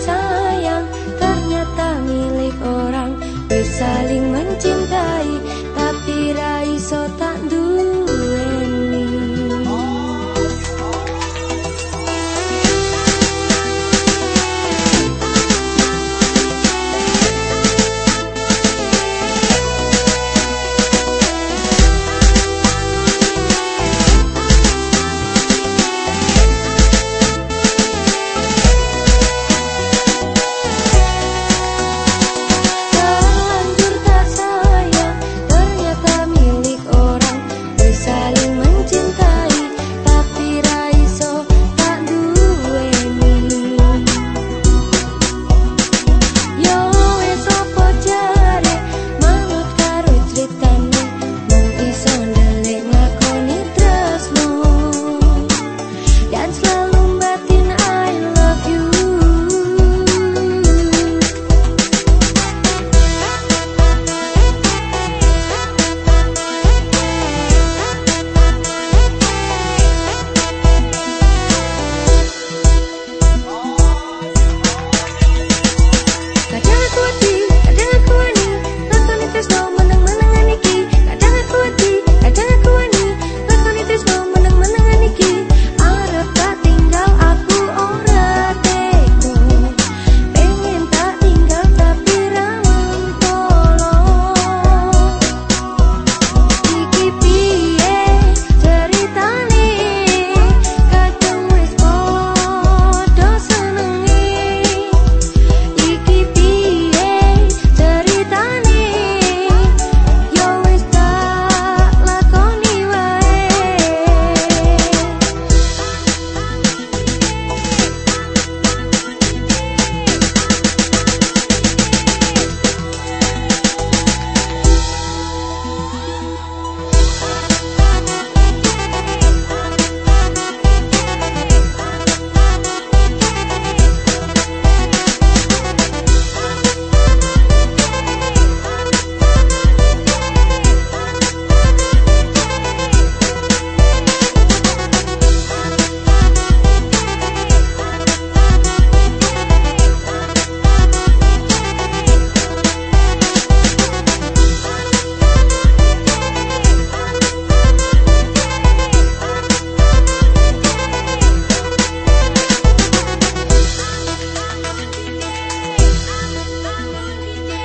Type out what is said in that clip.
time.